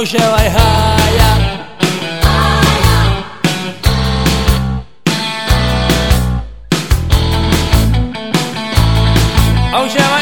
Auželaj hája. hája. Auželaj